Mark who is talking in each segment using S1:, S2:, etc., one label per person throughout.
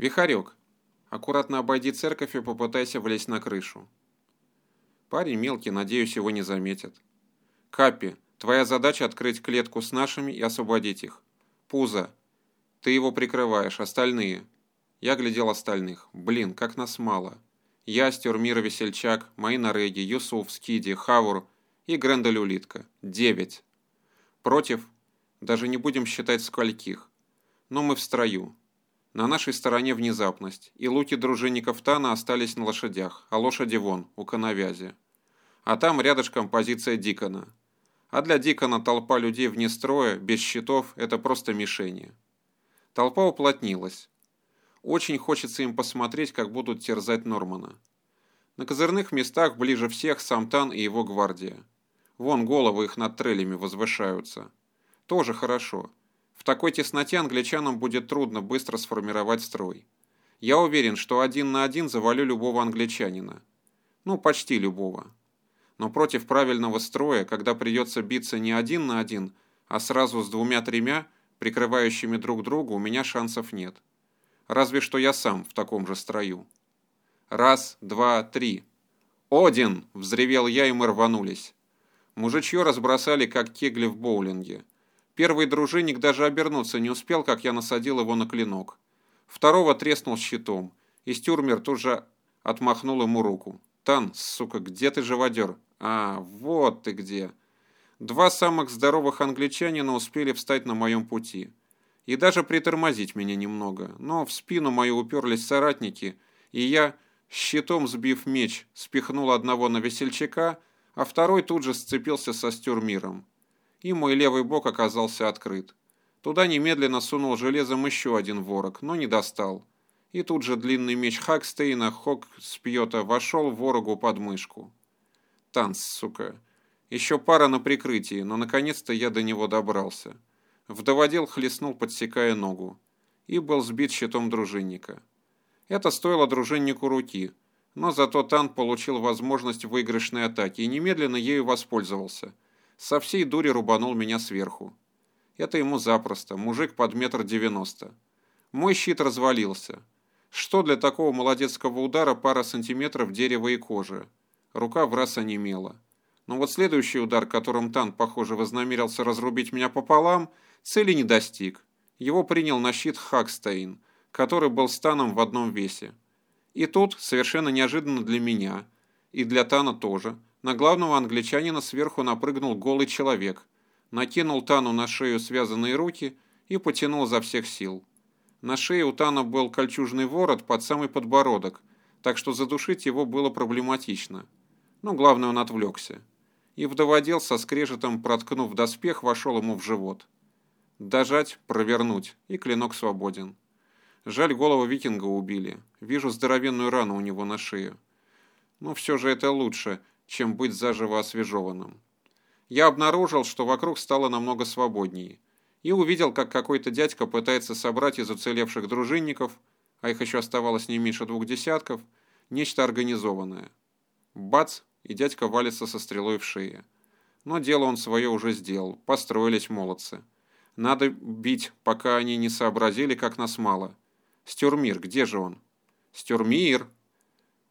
S1: Вихарек, аккуратно обойди церковь и попытайся влезть на крышу. Парень мелкий, надеюсь, его не заметят. Капи, твоя задача открыть клетку с нашими и освободить их. Пузо, ты его прикрываешь, остальные. Я глядел остальных. Блин, как нас мало. Я, Стюрмира Весельчак, мои нареги, Юсуф, Скиди, Хавур и Грендель Улитка. Девять. Против, даже не будем считать скольких. Но мы в строю. На нашей стороне внезапность, и луки дружинников Тана остались на лошадях, а лошади вон, у коновязи. А там рядышком позиция Дикона. А для Дикона толпа людей вне строя, без щитов, это просто мишени. Толпа уплотнилась. Очень хочется им посмотреть, как будут терзать Нормана. На козырных местах ближе всех Самтан и его гвардия. Вон головы их над трелями возвышаются. Тоже хорошо. В такой тесноте англичанам будет трудно быстро сформировать строй. Я уверен, что один на один завалю любого англичанина. Ну, почти любого. Но против правильного строя, когда придется биться не один на один, а сразу с двумя-тремя, прикрывающими друг друга, у меня шансов нет. Разве что я сам в таком же строю. Раз, два, три. «Один!» – взревел я, и мы рванулись. Мужичье разбросали, как кегли в боулинге. Первый дружинник даже обернуться не успел, как я насадил его на клинок. Второго треснул щитом, и Стюрмер тут же отмахнул ему руку. «Тан, сука, где ты, живодер?» «А, вот ты где!» Два самых здоровых англичанина успели встать на моем пути. И даже притормозить меня немного, но в спину мою уперлись соратники, и я, щитом сбив меч, спихнул одного на весельчака, а второй тут же сцепился со стюрмиром. И мой левый бок оказался открыт. Туда немедленно сунул железом еще один ворог, но не достал. И тут же длинный меч Хакстейна Хок Спьета вошел ворогу под мышку. Танц, сука. Еще пара на прикрытии, но наконец-то я до него добрался. Вдоводел хлестнул, подсекая ногу. И был сбит щитом дружинника. Это стоило дружиннику руки, но зато Тан получил возможность выигрышной атаки и немедленно ею воспользовался. Со всей дури рубанул меня сверху. Это ему запросто, мужик под метр девяносто. Мой щит развалился. Что для такого молодецкого удара пара сантиметров дерева и кожи? Рука в раз онемела. Но вот следующий удар, которым Тан, похоже, вознамерился разрубить меня пополам, цели не достиг. Его принял на щит Хакстейн, который был с Таном в одном весе. И тут, совершенно неожиданно для меня, и для Тана тоже, на главного англичанина сверху напрыгнул голый человек, накинул Тану на шею связанные руки и потянул за всех сил. На шее у Тана был кольчужный ворот под самый подбородок, так что задушить его было проблематично. Но главное, он отвлекся и вдоводел со скрежетом, проткнув доспех, вошел ему в живот. Дожать, провернуть, и клинок свободен. Жаль, голову викинга убили. Вижу здоровенную рану у него на шее. Но все же это лучше, чем быть заживо освежеванным. Я обнаружил, что вокруг стало намного свободнее, и увидел, как какой-то дядька пытается собрать из уцелевших дружинников, а их еще оставалось не меньше двух десятков, нечто организованное. Бац! и дядька валится со стрелой в шее. Но дело он свое уже сделал, построились молодцы. Надо бить, пока они не сообразили, как нас мало. Стюрмир, где же он? Стюрмир!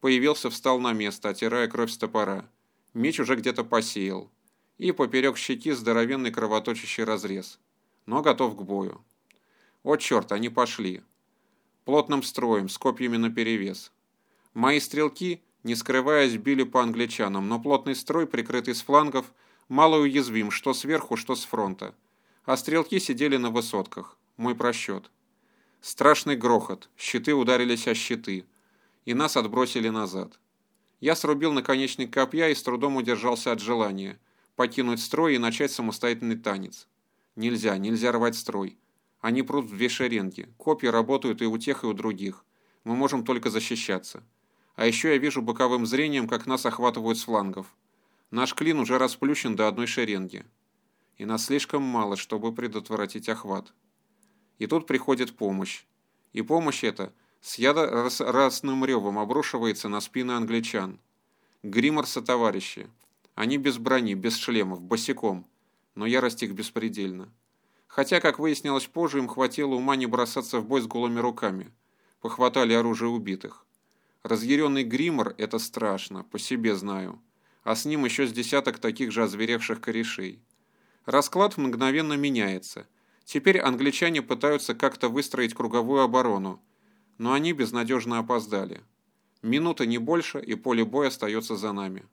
S1: Появился, встал на место, отирая кровь с топора. Меч уже где-то посеял. И поперек щеки здоровенный кровоточащий разрез. Но готов к бою. О, черт, они пошли. Плотным строем, с копьями наперевес. Мои стрелки не скрываясь, били по англичанам, но плотный строй, прикрытый с флангов, мало уязвим, что сверху, что с фронта. А стрелки сидели на высотках. Мой просчет. Страшный грохот, щиты ударились о щиты, и нас отбросили назад. Я срубил наконечник копья и с трудом удержался от желания покинуть строй и начать самостоятельный танец. Нельзя, нельзя рвать строй. Они прут в две шеренги, копья работают и у тех, и у других. Мы можем только защищаться. А еще я вижу боковым зрением, как нас охватывают с флангов. Наш клин уже расплющен до одной шеренги. И нас слишком мало, чтобы предотвратить охват. И тут приходит помощь. И помощь эта с ядорасным ревом обрушивается на спины англичан. Гриморса товарищи. Они без брони, без шлемов, босиком. Но ярость их беспредельна. Хотя, как выяснилось позже, им хватило ума не бросаться в бой с голыми руками. похватали оружие убитых. Разъяренный гримор – это страшно, по себе знаю. А с ним еще с десяток таких же озверевших корешей. Расклад мгновенно меняется. Теперь англичане пытаются как-то выстроить круговую оборону, но они безнадежно опоздали. Минута не больше, и поле боя остается за нами.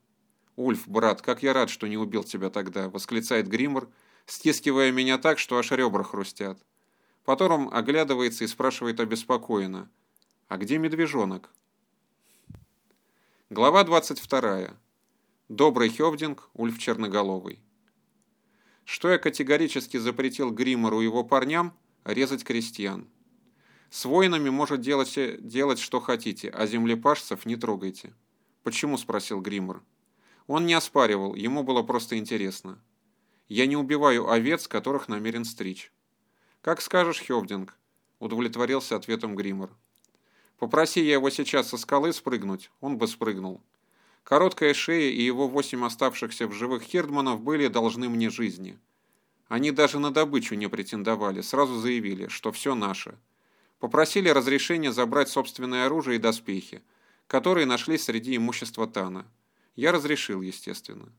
S1: «Ульф, брат, как я рад, что не убил тебя тогда!» – восклицает Гриммер, стискивая меня так, что аж ребра хрустят. Потом оглядывается и спрашивает обеспокоенно. «А где медвежонок?» Глава 22. Добрый Хевдинг, Ульф Черноголовый. Что я категорически запретил Гриммеру и его парням резать крестьян. С воинами может делать, делать что хотите, а землепашцев не трогайте. Почему, спросил Гриммер. Он не оспаривал, ему было просто интересно. Я не убиваю овец, которых намерен стричь. «Как скажешь, Хевдинг», — удовлетворился ответом Гриммер. «Попроси я его сейчас со скалы спрыгнуть, он бы спрыгнул. Короткая шея и его восемь оставшихся в живых хердманов были должны мне жизни. Они даже на добычу не претендовали, сразу заявили, что все наше. Попросили разрешения забрать собственное оружие и доспехи, которые нашли среди имущества Тана. Я разрешил, естественно.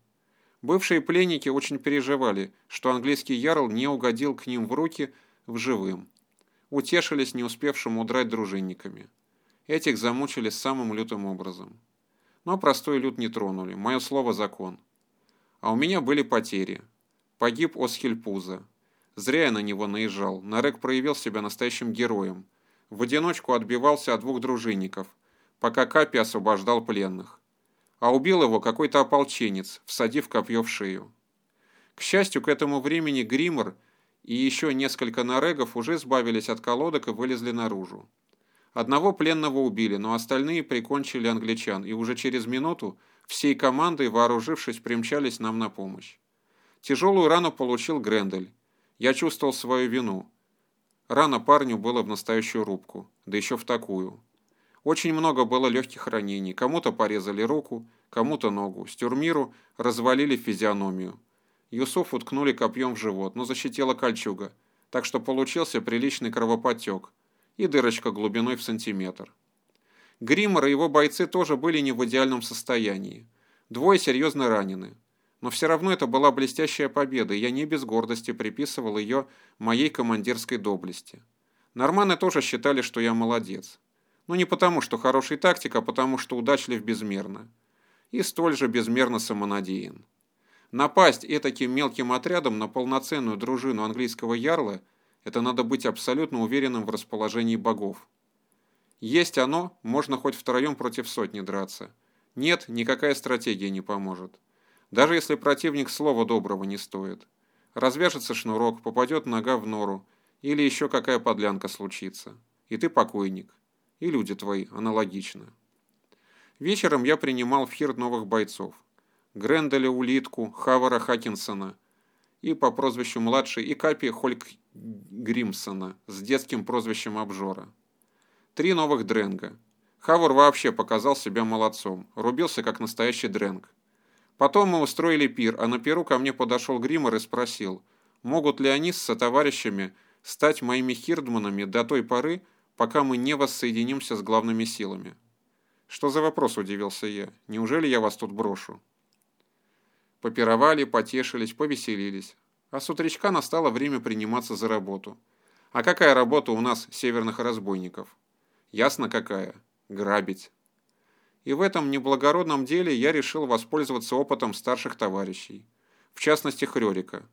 S1: Бывшие пленники очень переживали, что английский ярл не угодил к ним в руки в живым. Утешились не успевшим удрать дружинниками. Этих замучили самым лютым образом. Но простой люд не тронули, мое слово закон. А у меня были потери. Погиб Осхильпуза. Зря я на него наезжал, Нарек проявил себя настоящим героем. В одиночку отбивался от двух дружинников, пока Капи освобождал пленных. А убил его какой-то ополченец, всадив копье в шею. К счастью, к этому времени Гриммер – и еще несколько нарегов уже избавились от колодок и вылезли наружу. Одного пленного убили, но остальные прикончили англичан, и уже через минуту всей командой, вооружившись, примчались нам на помощь. Тяжелую рану получил Грендель. Я чувствовал свою вину. Рана парню была в настоящую рубку, да еще в такую. Очень много было легких ранений. Кому-то порезали руку, кому-то ногу. Стюрмиру развалили физиономию. Юсуф уткнули копьем в живот, но защитила кольчуга, так что получился приличный кровоподтек и дырочка глубиной в сантиметр. Гриммер и его бойцы тоже были не в идеальном состоянии. Двое серьезно ранены. Но все равно это была блестящая победа, и я не без гордости приписывал ее моей командирской доблести. Норманы тоже считали, что я молодец. Но не потому, что хороший тактик, а потому, что удачлив безмерно. И столь же безмерно самонадеян. Напасть этаким мелким отрядом на полноценную дружину английского ярла – это надо быть абсолютно уверенным в расположении богов. Есть оно, можно хоть втроем против сотни драться. Нет, никакая стратегия не поможет. Даже если противник слова доброго не стоит. Развяжется шнурок, попадет нога в нору, или еще какая подлянка случится. И ты покойник. И люди твои аналогично. Вечером я принимал в Хирт новых бойцов. Гренделя Улитку, Хавара Хакинсона и по прозвищу младший и Капи Хольк Гримсона с детским прозвищем Обжора. Три новых дренга. Хавар вообще показал себя молодцом, рубился как настоящий дренг. Потом мы устроили пир, а на пиру ко мне подошел Гриммер и спросил, могут ли они с сотоварищами стать моими хирдманами до той поры, пока мы не воссоединимся с главными силами. Что за вопрос, удивился я. Неужели я вас тут брошу? Попировали, потешились, повеселились. А с утречка настало время приниматься за работу. А какая работа у нас, северных разбойников? Ясно какая. Грабить. И в этом неблагородном деле я решил воспользоваться опытом старших товарищей. В частности, Хрёрика.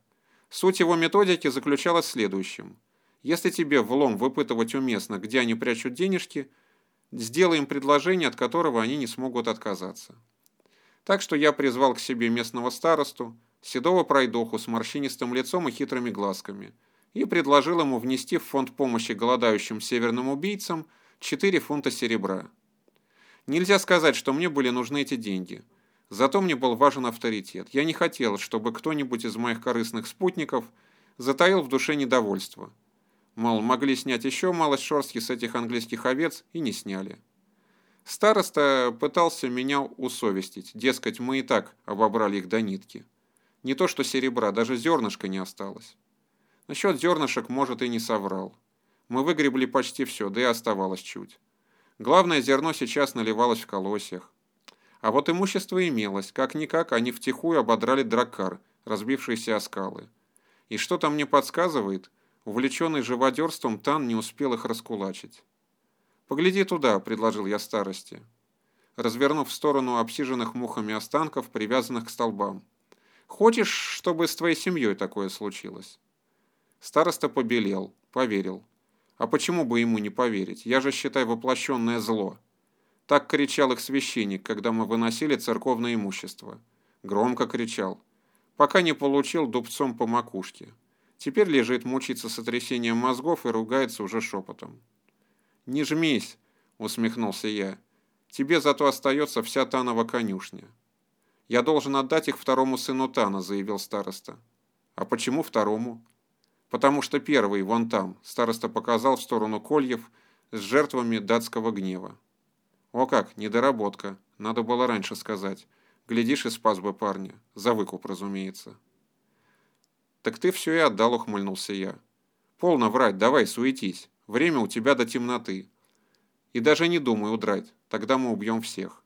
S1: Суть его методики заключалась в следующем. Если тебе влом выпытывать уместно, где они прячут денежки, сделай им предложение, от которого они не смогут отказаться. Так что я призвал к себе местного старосту, седого пройдоху с морщинистым лицом и хитрыми глазками, и предложил ему внести в фонд помощи голодающим северным убийцам 4 фунта серебра. Нельзя сказать, что мне были нужны эти деньги. Зато мне был важен авторитет. Я не хотел, чтобы кто-нибудь из моих корыстных спутников затаил в душе недовольство. Мол, могли снять еще малость шерстки с этих английских овец и не сняли. Староста пытался меня усовестить, дескать, мы и так обобрали их до нитки. Не то что серебра, даже зернышка не осталось. Насчет зернышек, может, и не соврал. Мы выгребли почти все, да и оставалось чуть. Главное зерно сейчас наливалось в колосьях. А вот имущество имелось, как-никак они втихую ободрали драккар, разбившиеся о скалы. И что-то мне подсказывает, увлеченный живодерством Тан не успел их раскулачить. «Погляди туда», — предложил я старости, развернув в сторону обсиженных мухами останков, привязанных к столбам. «Хочешь, чтобы с твоей семьей такое случилось?» Староста побелел, поверил. А почему бы ему не поверить? Я же, считай, воплощенное зло. Так кричал их священник, когда мы выносили церковное имущество. Громко кричал. Пока не получил дубцом по макушке. Теперь лежит, мучиться сотрясением мозгов и ругается уже шепотом. «Не жмись!» — усмехнулся я. «Тебе зато остается вся Танова конюшня». «Я должен отдать их второму сыну Тана», — заявил староста. «А почему второму?» Потому что первый, вон там, староста показал в сторону кольев с жертвами датского гнева. О как, недоработка, надо было раньше сказать. Глядишь и спас бы парня, за выкуп, разумеется. Так ты все и отдал, ухмыльнулся я. Полно врать, давай, суетись, время у тебя до темноты. И даже не думай удрать, тогда мы убьем всех.